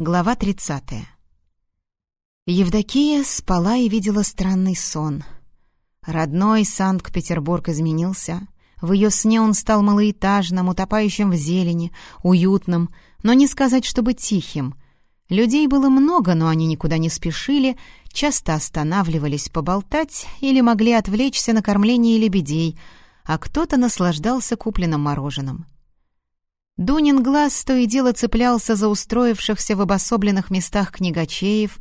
Глава 30. Евдокия спала и видела странный сон. Родной Санкт-Петербург изменился. В ее сне он стал малоэтажным, утопающим в зелени, уютным, но не сказать, чтобы тихим. Людей было много, но они никуда не спешили, часто останавливались поболтать или могли отвлечься на кормление лебедей, а кто-то наслаждался купленным мороженым. Дунин глаз то и дело цеплялся за устроившихся в обособленных местах книгачеев,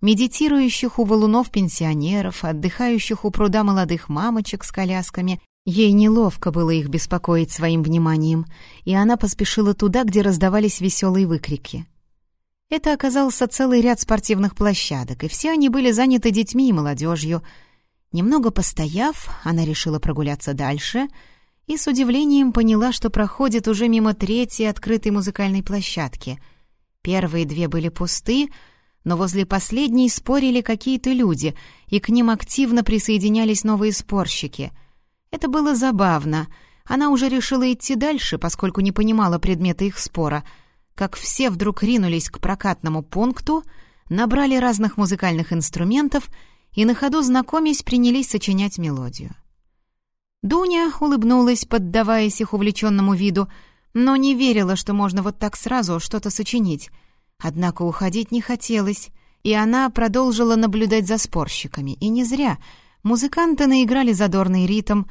медитирующих у валунов пенсионеров, отдыхающих у пруда молодых мамочек с колясками. Ей неловко было их беспокоить своим вниманием, и она поспешила туда, где раздавались веселые выкрики. Это оказался целый ряд спортивных площадок, и все они были заняты детьми и молодежью. Немного постояв, она решила прогуляться дальше — и с удивлением поняла, что проходит уже мимо третьей открытой музыкальной площадки. Первые две были пусты, но возле последней спорили какие-то люди, и к ним активно присоединялись новые спорщики. Это было забавно. Она уже решила идти дальше, поскольку не понимала предмета их спора, как все вдруг ринулись к прокатному пункту, набрали разных музыкальных инструментов и на ходу знакомясь принялись сочинять мелодию. Дуня улыбнулась, поддаваясь их увлеченному виду, но не верила, что можно вот так сразу что-то сочинить. Однако уходить не хотелось, и она продолжила наблюдать за спорщиками. И не зря. Музыканты наиграли задорный ритм,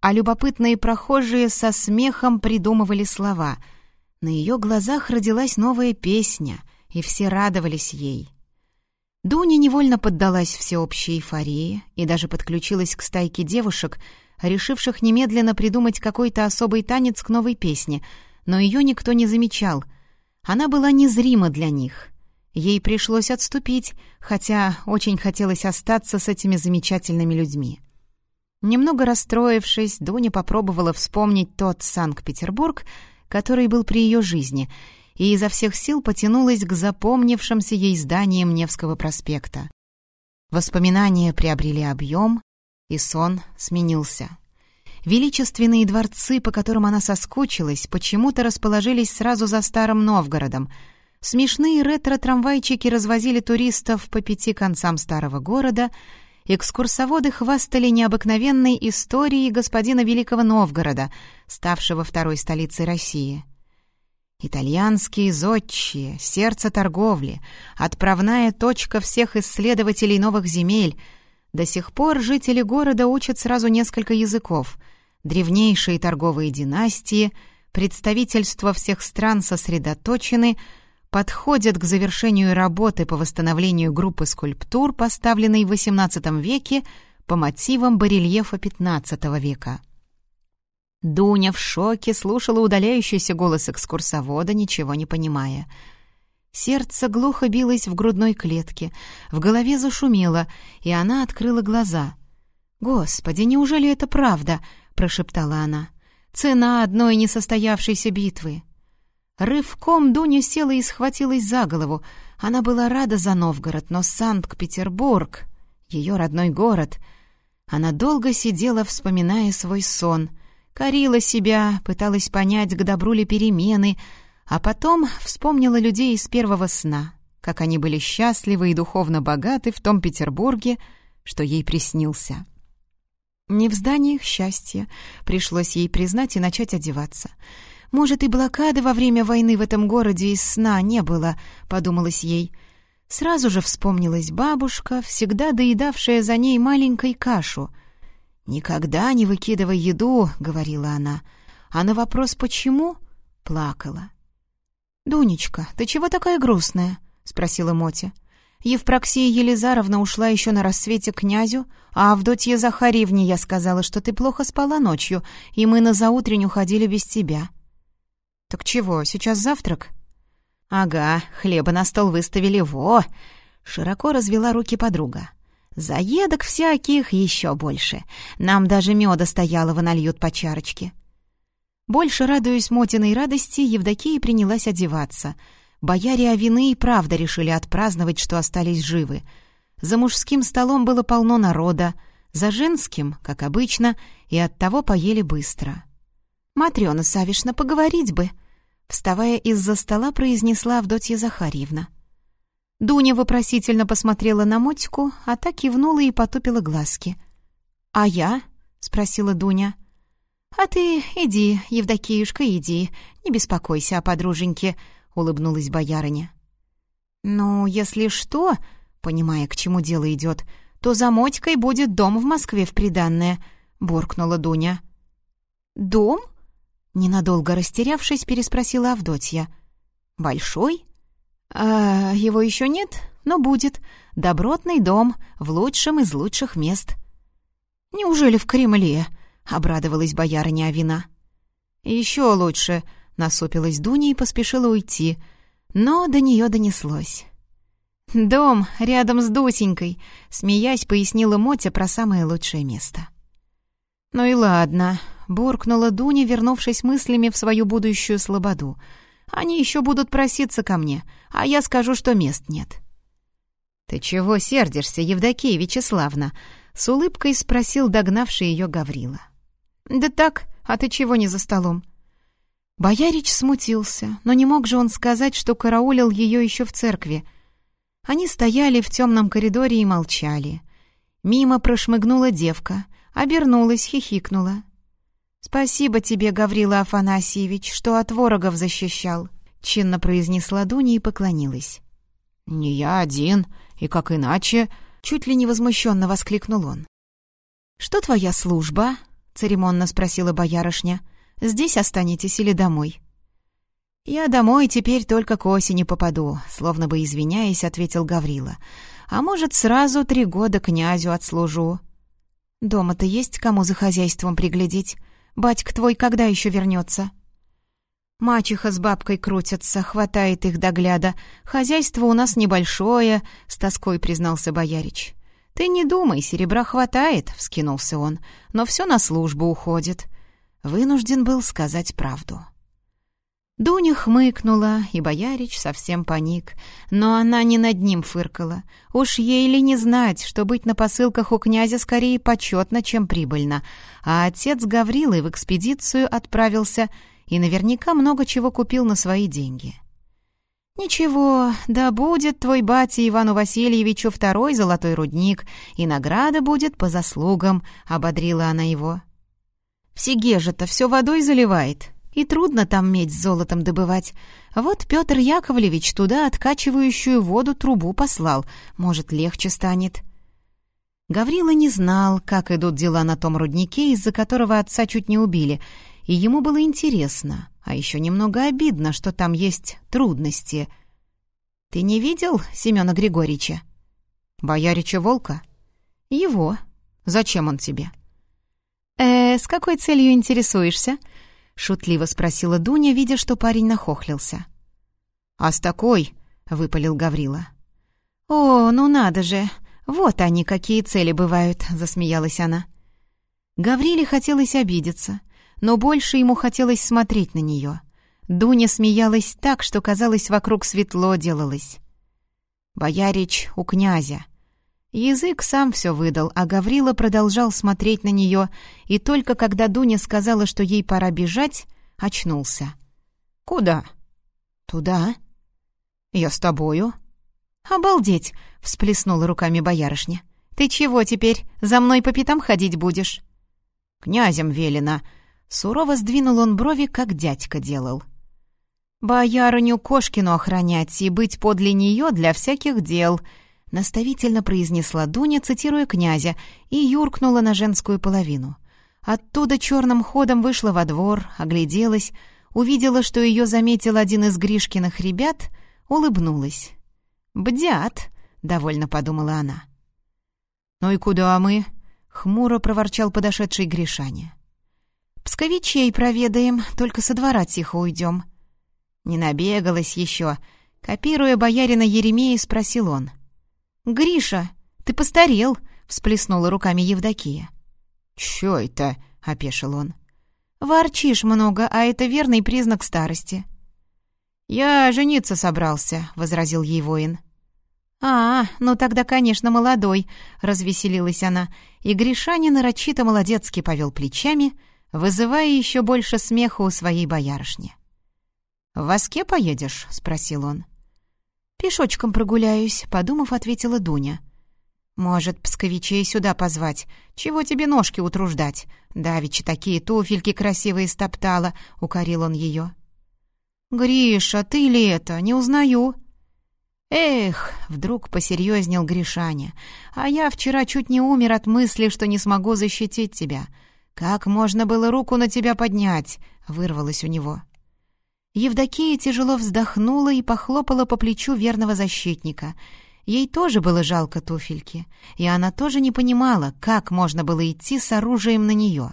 а любопытные прохожие со смехом придумывали слова. На ее глазах родилась новая песня, и все радовались ей. Дуня невольно поддалась всеобщей эйфории и даже подключилась к стайке девушек — решивших немедленно придумать какой-то особый танец к новой песне, но ее никто не замечал. Она была незрима для них. Ей пришлось отступить, хотя очень хотелось остаться с этими замечательными людьми. Немного расстроившись, Дуня попробовала вспомнить тот Санкт-Петербург, который был при ее жизни, и изо всех сил потянулась к запомнившимся ей зданиям Невского проспекта. Воспоминания приобрели объем, и сон сменился. Величественные дворцы, по которым она соскучилась, почему-то расположились сразу за Старым Новгородом. Смешные ретро-трамвайчики развозили туристов по пяти концам старого города, экскурсоводы хвастали необыкновенной историей господина Великого Новгорода, ставшего второй столицей России. Итальянские зодчие, сердце торговли, отправная точка всех исследователей новых земель — до сих пор жители города учат сразу несколько языков. Древнейшие торговые династии, представительства всех стран сосредоточены, подходят к завершению работы по восстановлению группы скульптур, поставленной в XVIII веке по мотивам барельефа XV века. Дуня в шоке слушала удаляющийся голос экскурсовода, ничего не понимая — Сердце глухо билось в грудной клетке, в голове зашумело, и она открыла глаза. «Господи, неужели это правда?» — прошептала она. «Цена одной несостоявшейся битвы». Рывком Дуня села и схватилась за голову. Она была рада за Новгород, но Санкт-Петербург, ее родной город... Она долго сидела, вспоминая свой сон, корила себя, пыталась понять, к добру ли перемены, а потом вспомнила людей из первого сна, как они были счастливы и духовно богаты в том Петербурге, что ей приснился. Не в зданиях счастья, пришлось ей признать и начать одеваться. «Может, и блокады во время войны в этом городе из сна не было», — подумалось ей. Сразу же вспомнилась бабушка, всегда доедавшая за ней маленькой кашу. «Никогда не выкидывай еду», — говорила она, а на вопрос «почему?» плакала. «Дунечка, ты чего такая грустная?» — спросила Мотя. «Евпроксия Елизаровна ушла еще на рассвете к князю, а Авдотье Захарьевне я сказала, что ты плохо спала ночью, и мы на заутрень уходили без тебя». «Так чего, сейчас завтрак?» «Ага, хлеба на стол выставили, во!» Широко развела руки подруга. «Заедок всяких еще больше. Нам даже меда стоялого нальют по чарочке». Больше радуясь Мотиной радости, Евдокия принялась одеваться. Бояре Авины и правда решили отпраздновать, что остались живы. За мужским столом было полно народа, за женским, как обычно, и оттого поели быстро. «Матрёна Савишна, поговорить бы!» Вставая из-за стола, произнесла Авдотья Захарьевна. Дуня вопросительно посмотрела на Мотику, а та кивнула и потупила глазки. «А я?» — спросила Дуня. «А ты иди, Евдокиюшка, иди, не беспокойся о подруженьке», — улыбнулась боярыня. «Ну, если что, понимая, к чему дело идет, то за Мотькой будет дом в Москве в приданное», — буркнула Дуня. «Дом?» — ненадолго растерявшись, переспросила Авдотья. «Большой?» «А его еще нет, но будет. Добротный дом в лучшем из лучших мест». «Неужели в Кремле?» — обрадовалась боярыня Авина. «Еще лучше», — насупилась Дуня и поспешила уйти, но до нее донеслось. «Дом рядом с Дусенькой», — смеясь, пояснила Мотя про самое лучшее место. «Ну и ладно», — буркнула Дуня, вернувшись мыслями в свою будущую слободу — они еще будут проситься ко мне, а я скажу, что мест нет». «Ты чего сердишься, Евдокия Вячеславна?» — с улыбкой спросил догнавший ее Гаврила. «Да так, а ты чего не за столом?» Боярич смутился, но не мог же он сказать, что караулил ее еще в церкви. Они стояли в темном коридоре и молчали. Мимо прошмыгнула девка, обернулась, хихикнула. «Спасибо тебе, Гаврила Афанасьевич, что от ворогов защищал», — чинно произнесла Дуня и поклонилась. «Не я один, и как иначе?» — чуть ли не возмущенно воскликнул он. «Что твоя служба?» — церемонно спросила боярышня. «Здесь останетесь или домой?» «Я домой теперь только к осени попаду», — словно бы извиняясь, ответил Гаврила. «А может, сразу три года князю отслужу». «Дома-то есть кому за хозяйством приглядеть?» Батька твой когда еще вернется?» Мачеха с бабкой крутятся, хватает их догляда. Хозяйство у нас небольшое, — с тоской признался боярич. «Ты не думай, серебра хватает», — вскинулся он, — «но все на службу уходит». Вынужден был сказать правду. Дуня хмыкнула, и боярич совсем паник. Но она не над ним фыркала. Уж ей ли не знать, что быть на посылках у князя скорее почетно, чем прибыльно. А отец Гаврилы в экспедицию отправился и наверняка много чего купил на свои деньги. «Ничего, да будет твой батя Ивану Васильевичу второй золотой рудник, и награда будет по заслугам», — ободрила она его. «В Сегеже-то все водой заливает», и трудно там медь с золотом добывать. Вот Петр Яковлевич туда откачивающую воду трубу послал. Может, легче станет. Гаврила не знал, как идут дела на том руднике, из-за которого отца чуть не убили, и ему было интересно, а еще немного обидно, что там есть трудности. «Ты не видел Семена Григорьевича?» «Боярича Волка?» «Его. Зачем он тебе?» «Э, с какой целью интересуешься?» шутливо спросила Дуня, видя, что парень нахохлился. «А с такой?» — выпалил Гаврила. «О, ну надо же! Вот они, какие цели бывают!» — засмеялась она. Гавриле хотелось обидеться, но больше ему хотелось смотреть на нее. Дуня смеялась так, что, казалось, вокруг светло делалось. «Боярич у князя», Язык сам все выдал, а Гаврила продолжал смотреть на нее, и только когда Дуня сказала, что ей пора бежать, очнулся. «Куда?» «Туда». «Я с тобою». «Обалдеть!» — всплеснула руками боярышня. «Ты чего теперь, за мной по пятам ходить будешь?» «Князем велено». Сурово сдвинул он брови, как дядька делал. «Боярыню Кошкину охранять и быть подле нее для всяких дел», — наставительно произнесла Дуня, цитируя князя, и юркнула на женскую половину. Оттуда черным ходом вышла во двор, огляделась, увидела, что ее заметил один из Гришкиных ребят, улыбнулась. «Бдят!» — довольно подумала она. «Ну и куда мы?» — хмуро проворчал подошедший Гришаня. «Псковичей проведаем, только со двора тихо уйдем». Не набегалась еще. Копируя боярина Еремея, спросил он. «Гриша, ты постарел!» — всплеснула руками Евдокия. «Чё это?» — опешил он. «Ворчишь много, а это верный признак старости». «Я жениться собрался», — возразил ей воин. «А, ну тогда, конечно, молодой», — развеселилась она, и Гришаня нарочито молодецки повел плечами, вызывая еще больше смеха у своей боярышни. «В воске поедешь?» — спросил он. «Пешочком прогуляюсь», — подумав, ответила Дуня. «Может, псковичей сюда позвать? Чего тебе ножки утруждать? Давичи такие туфельки красивые стоптала», — укорил он ее. «Гриша, ты ли это? Не узнаю». «Эх!» — вдруг посерьезнел Гришаня. «А я вчера чуть не умер от мысли, что не смогу защитить тебя. Как можно было руку на тебя поднять?» — вырвалось у него. Евдокия тяжело вздохнула и похлопала по плечу верного защитника. Ей тоже было жалко туфельки, и она тоже не понимала, как можно было идти с оружием на нее.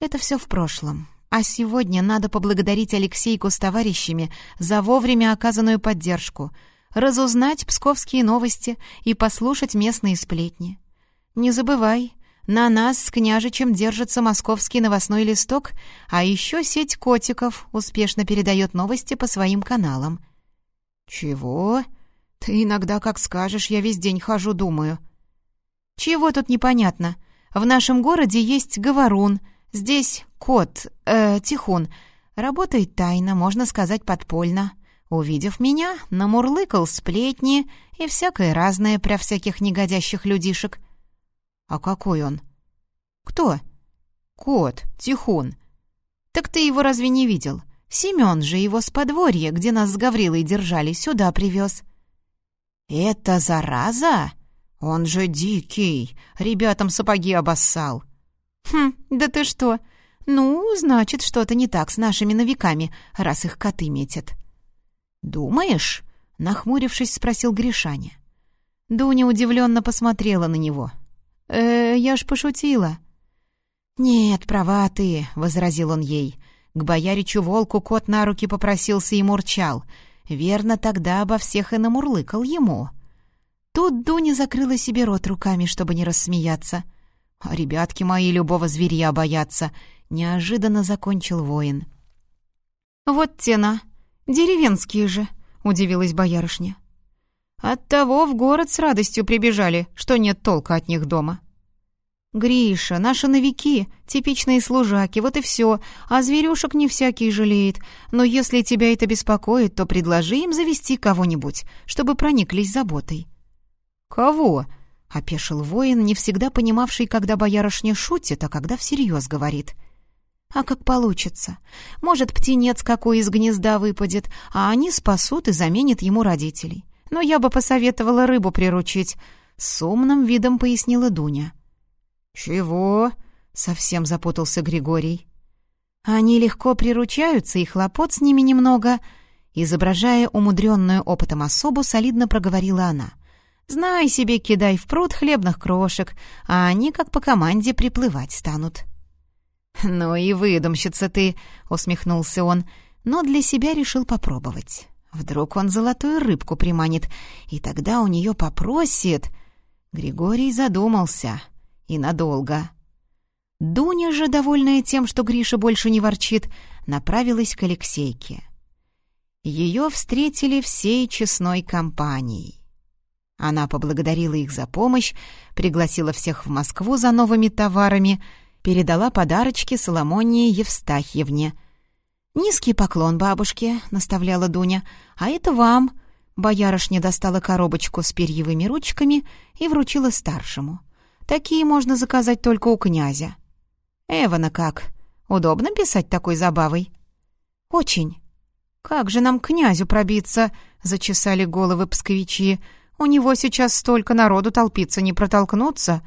Это все в прошлом. А сегодня надо поблагодарить Алексейку с товарищами за вовремя оказанную поддержку — разузнать псковские новости и послушать местные сплетни. Не забывай, на нас с княжичем держится московский новостной листок, а еще сеть котиков успешно передает новости по своим каналам. «Чего? Ты иногда, как скажешь, я весь день хожу, думаю». «Чего тут непонятно? В нашем городе есть говорун, здесь кот, э, тихун. Работает тайно, можно сказать, подпольно. Увидев меня, намурлыкал сплетни и всякое разное про всяких негодящих людишек. «А какой он?» «Кто?» «Кот, Тихун». «Так ты его разве не видел? Семен же его с подворья, где нас с Гаврилой держали, сюда привез». «Это зараза? Он же дикий, ребятам сапоги обоссал». «Хм, да ты что? Ну, значит, что-то не так с нашими новиками, раз их коты метят». «Думаешь?» — нахмурившись, спросил Гришаня. Дуня удивленно посмотрела на него. «Э, я ж пошутила». «Нет, права ты», — возразил он ей. К бояричу волку кот на руки попросился и мурчал. Верно, тогда обо всех и намурлыкал ему. Тут Дуня закрыла себе рот руками, чтобы не рассмеяться. «А ребятки мои любого зверя боятся», — неожиданно закончил воин. «Вот тена», «Деревенские же», — удивилась боярышня. «Оттого в город с радостью прибежали, что нет толка от них дома». «Гриша, наши новики, типичные служаки, вот и все, а зверюшек не всякий жалеет. Но если тебя это беспокоит, то предложи им завести кого-нибудь, чтобы прониклись заботой». «Кого?» — опешил воин, не всегда понимавший, когда боярышня шутит, а когда всерьез говорит — а как получится? Может, птенец какой из гнезда выпадет, а они спасут и заменят ему родителей. Но я бы посоветовала рыбу приручить. С умным видом пояснила Дуня. «Чего?» — совсем запутался Григорий. «Они легко приручаются, и хлопот с ними немного», — изображая умудренную опытом особу, солидно проговорила она. «Знай себе, кидай в пруд хлебных крошек, а они, как по команде, приплывать станут». «Ну и выдумщица ты», — усмехнулся он, но для себя решил попробовать. Вдруг он золотую рыбку приманит, и тогда у нее попросит. Григорий задумался. И надолго. Дуня же, довольная тем, что Гриша больше не ворчит, направилась к Алексейке. Ее встретили всей честной компанией. Она поблагодарила их за помощь, пригласила всех в Москву за новыми товарами — передала подарочки Соломонии Евстахьевне. «Низкий поклон бабушке», — наставляла Дуня, — «а это вам». Боярышня достала коробочку с перьевыми ручками и вручила старшему. «Такие можно заказать только у князя». «Эвана как? Удобно писать такой забавой?» «Очень». «Как же нам к князю пробиться?» — зачесали головы псковичи. «У него сейчас столько народу толпиться не протолкнуться».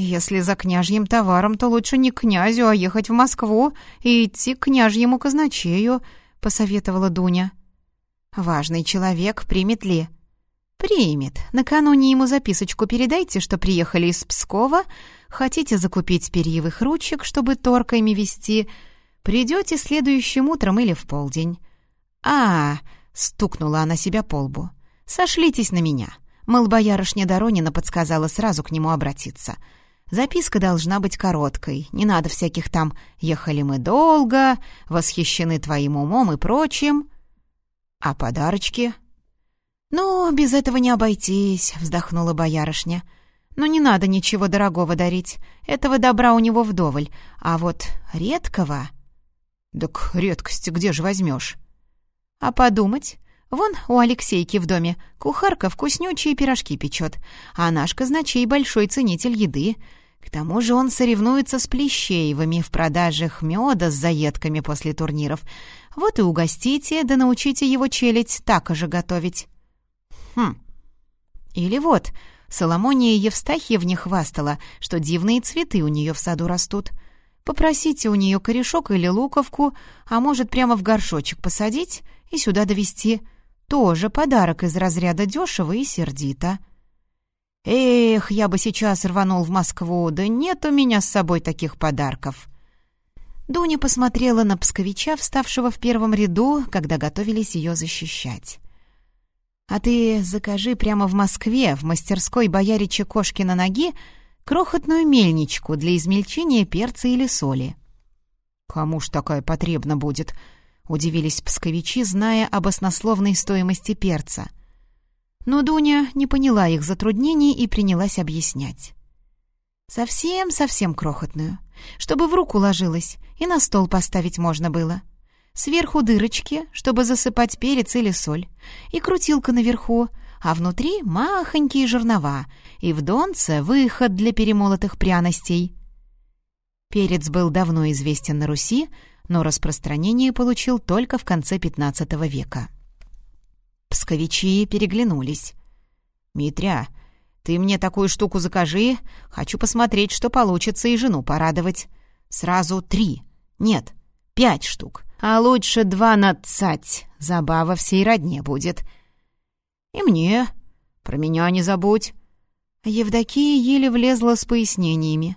«Если за княжьим товаром, то лучше не к князю, а ехать в Москву и идти к княжьему казначею», — посоветовала Дуня. «Важный человек примет ли?» «Примет. Накануне ему записочку передайте, что приехали из Пскова, хотите закупить перьевых ручек, чтобы торками вести. Придете следующим утром или в полдень». «А!» — стукнула она себя по лбу. «Сошлитесь на меня». Мол, боярышня Доронина подсказала сразу к нему обратиться — Записка должна быть короткой, не надо всяких там «ехали мы долго», «восхищены твоим умом» и прочим. А подарочки? «Ну, без этого не обойтись», — вздохнула боярышня. «Но не надо ничего дорогого дарить, этого добра у него вдоволь, а вот редкого...» «Так редкости где же возьмешь?» «А подумать, Вон у Алексейки в доме кухарка вкуснючие пирожки печет, а наш казначей большой ценитель еды. К тому же он соревнуется с Плещеевыми в продажах меда с заедками после турниров. Вот и угостите, да научите его челядь так же готовить. Хм. Или вот, Соломония Евстахьевне хвастала, что дивные цветы у нее в саду растут. Попросите у нее корешок или луковку, а может, прямо в горшочек посадить и сюда довести — тоже подарок из разряда дешево и сердито. Эх, я бы сейчас рванул в Москву, да нет у меня с собой таких подарков. Дуня посмотрела на псковича, вставшего в первом ряду, когда готовились ее защищать. «А ты закажи прямо в Москве, в мастерской боярича Кошкина ноги, крохотную мельничку для измельчения перца или соли». «Кому ж такая потребна будет?» — удивились псковичи, зная об оснословной стоимости перца. Но Дуня не поняла их затруднений и принялась объяснять. «Совсем-совсем крохотную, чтобы в руку ложилась и на стол поставить можно было. Сверху дырочки, чтобы засыпать перец или соль, и крутилка наверху, а внутри махонькие жернова, и в донце выход для перемолотых пряностей». Перец был давно известен на Руси, но распространение получил только в конце XV века. Псковичи переглянулись. «Митря, ты мне такую штуку закажи. Хочу посмотреть, что получится, и жену порадовать. Сразу три. Нет, пять штук. А лучше дванадцать. Забава всей родне будет. И мне. Про меня не забудь». Евдокия еле влезла с пояснениями.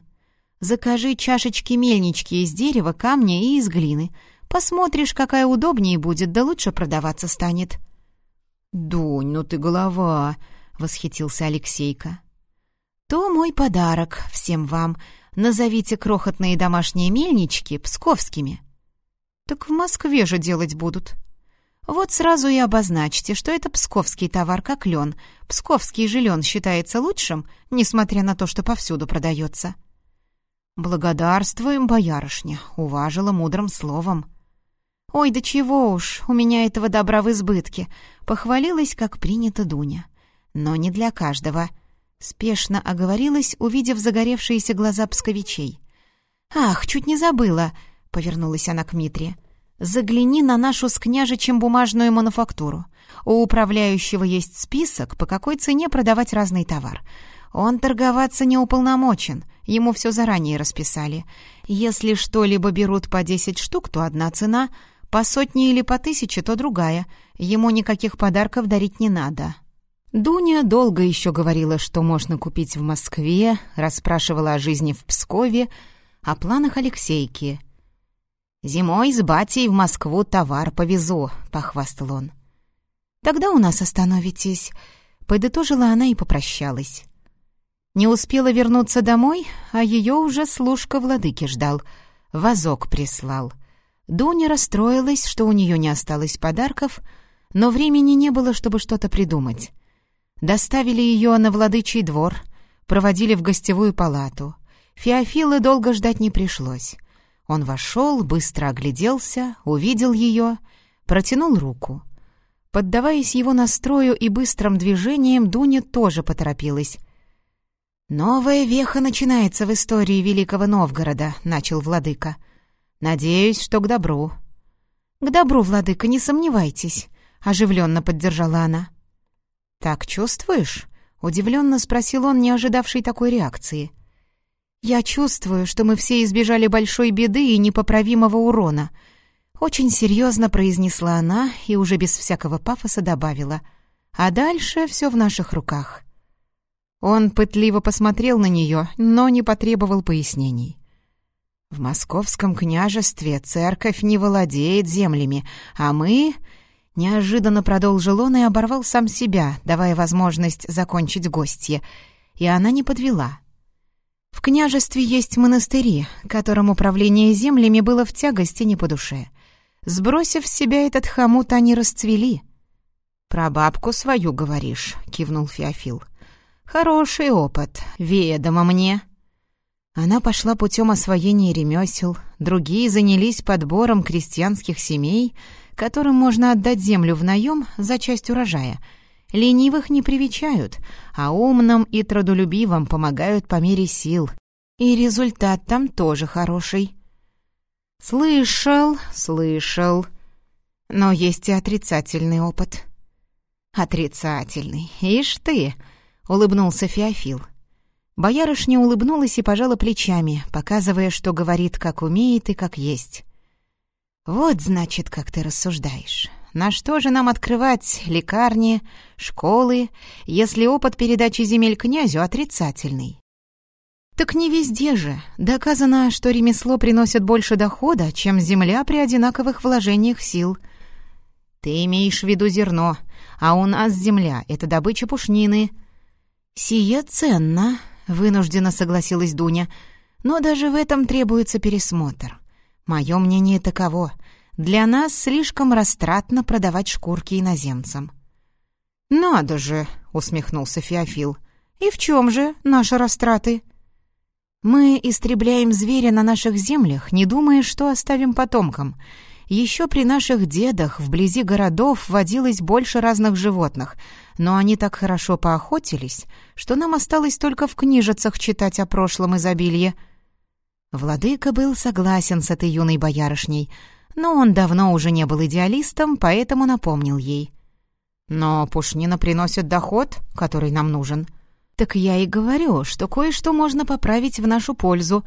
Закажи чашечки-мельнички из дерева, камня и из глины. Посмотришь, какая удобнее будет, да лучше продаваться станет». «Дунь, ну ты голова!» — восхитился Алексейка. «То мой подарок всем вам. Назовите крохотные домашние мельнички псковскими». «Так в Москве же делать будут». «Вот сразу и обозначьте, что это псковский товар, как лен. Псковский же лен считается лучшим, несмотря на то, что повсюду продается». «Благодарствуем, боярышня», — уважила мудрым словом. «Ой, да чего уж, у меня этого добра в избытке», — похвалилась, как принято Дуня. «Но не для каждого». Спешно оговорилась, увидев загоревшиеся глаза псковичей. «Ах, чуть не забыла», — повернулась она к Митре. «Загляни на нашу с княжичем бумажную мануфактуру. У управляющего есть список, по какой цене продавать разный товар. Он торговаться не уполномочен, ему все заранее расписали. Если что-либо берут по десять штук, то одна цена, по сотне или по тысяче, то другая. Ему никаких подарков дарить не надо. Дуня долго еще говорила, что можно купить в Москве, расспрашивала о жизни в Пскове, о планах Алексейки. «Зимой с батей в Москву товар повезу», — похвастал он. «Тогда у нас остановитесь», — подытожила она и попрощалась. Не успела вернуться домой, а ее уже служка владыки ждал. Вазок прислал. Дуня расстроилась, что у нее не осталось подарков, но времени не было, чтобы что-то придумать. Доставили ее на владычий двор, проводили в гостевую палату. Феофилы долго ждать не пришлось. Он вошел, быстро огляделся, увидел ее, протянул руку. Поддаваясь его настрою и быстрым движениям, Дуня тоже поторопилась — «Новая веха начинается в истории Великого Новгорода», — начал владыка. «Надеюсь, что к добру». «К добру, владыка, не сомневайтесь», — оживленно поддержала она. «Так чувствуешь?» — удивленно спросил он, не ожидавший такой реакции. «Я чувствую, что мы все избежали большой беды и непоправимого урона», — очень серьезно произнесла она и уже без всякого пафоса добавила. «А дальше все в наших руках». Он пытливо посмотрел на нее, но не потребовал пояснений. «В московском княжестве церковь не владеет землями, а мы...» Неожиданно продолжил он и оборвал сам себя, давая возможность закончить гостье, и она не подвела. В княжестве есть монастыри, которым управление землями было в тягости не по душе. Сбросив с себя этот хомут, они расцвели. «Про бабку свою говоришь», — кивнул Феофил. Хороший опыт, ведомо мне. Она пошла путем освоения ремесел, другие занялись подбором крестьянских семей, которым можно отдать землю в наем за часть урожая. Ленивых не привечают, а умным и трудолюбивым помогают по мере сил. И результат там тоже хороший. «Слышал, слышал. Но есть и отрицательный опыт». «Отрицательный. Ишь ты!» — улыбнулся Феофил. Боярышня улыбнулась и пожала плечами, показывая, что говорит, как умеет и как есть. «Вот, значит, как ты рассуждаешь. На что же нам открывать лекарни, школы, если опыт передачи земель князю отрицательный?» «Так не везде же. Доказано, что ремесло приносит больше дохода, чем земля при одинаковых вложениях сил. Ты имеешь в виду зерно, а у нас земля — это добыча пушнины». «Сие ценно», — вынужденно согласилась Дуня, «но даже в этом требуется пересмотр. Мое мнение таково. Для нас слишком растратно продавать шкурки иноземцам». «Надо же!» — усмехнулся Феофил. «И в чем же наши растраты?» «Мы истребляем зверя на наших землях, не думая, что оставим потомкам. Еще при наших дедах вблизи городов водилось больше разных животных, но они так хорошо поохотились, что нам осталось только в книжицах читать о прошлом изобилии». Владыка был согласен с этой юной боярышней, но он давно уже не был идеалистом, поэтому напомнил ей. «Но пушнина приносит доход, который нам нужен». «Так я и говорю, что кое-что можно поправить в нашу пользу.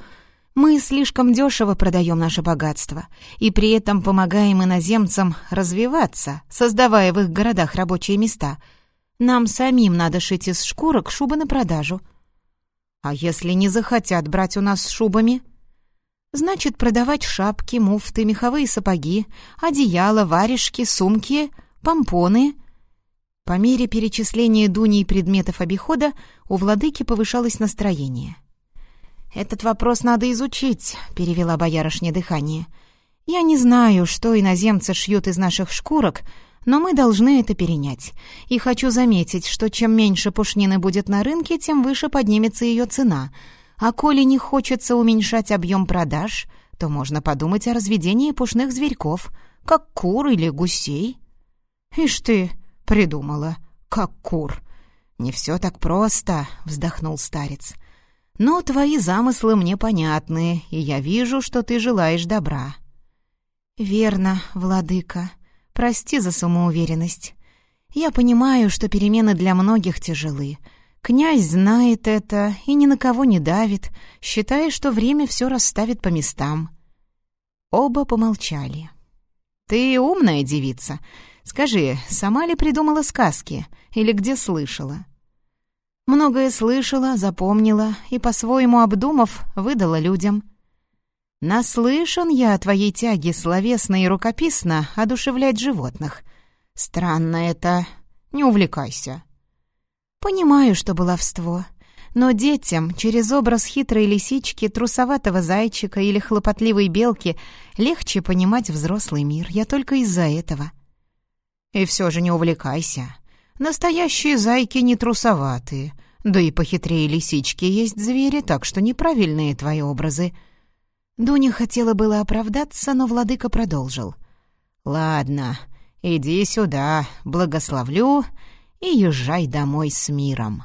Мы слишком дешево продаем наше богатство, и при этом помогаем иноземцам развиваться, создавая в их городах рабочие места. Нам самим надо шить из шкурок шубы на продажу». «А если не захотят брать у нас с шубами?» Значит, продавать шапки, муфты, меховые сапоги, одеяла, варежки, сумки, помпоны. По мере перечисления Дуни предметов обихода у владыки повышалось настроение. «Этот вопрос надо изучить», — перевела боярышня дыхание. «Я не знаю, что иноземцы шьют из наших шкурок, но мы должны это перенять. И хочу заметить, что чем меньше пушнины будет на рынке, тем выше поднимется ее цена — а коли не хочется уменьшать объем продаж, то можно подумать о разведении пушных зверьков, как кур или гусей. Ишь ты, придумала, как кур. Не все так просто, вздохнул старец. Но твои замыслы мне понятны, и я вижу, что ты желаешь добра. Верно, владыка. Прости за самоуверенность. Я понимаю, что перемены для многих тяжелы, Князь знает это и ни на кого не давит, считая, что время все расставит по местам. Оба помолчали. «Ты умная девица. Скажи, сама ли придумала сказки или где слышала?» Многое слышала, запомнила и, по-своему обдумав, выдала людям. «Наслышан я о твоей тяге словесно и рукописно одушевлять животных. Странно это. Не увлекайся». Понимаю, что баловство. Но детям через образ хитрой лисички, трусоватого зайчика или хлопотливой белки легче понимать взрослый мир. Я только из-за этого. И все же не увлекайся. Настоящие зайки не трусоватые. Да и похитрее лисички есть звери, так что неправильные твои образы. Дуня хотела было оправдаться, но владыка продолжил. «Ладно, иди сюда, благословлю и езжай домой с миром».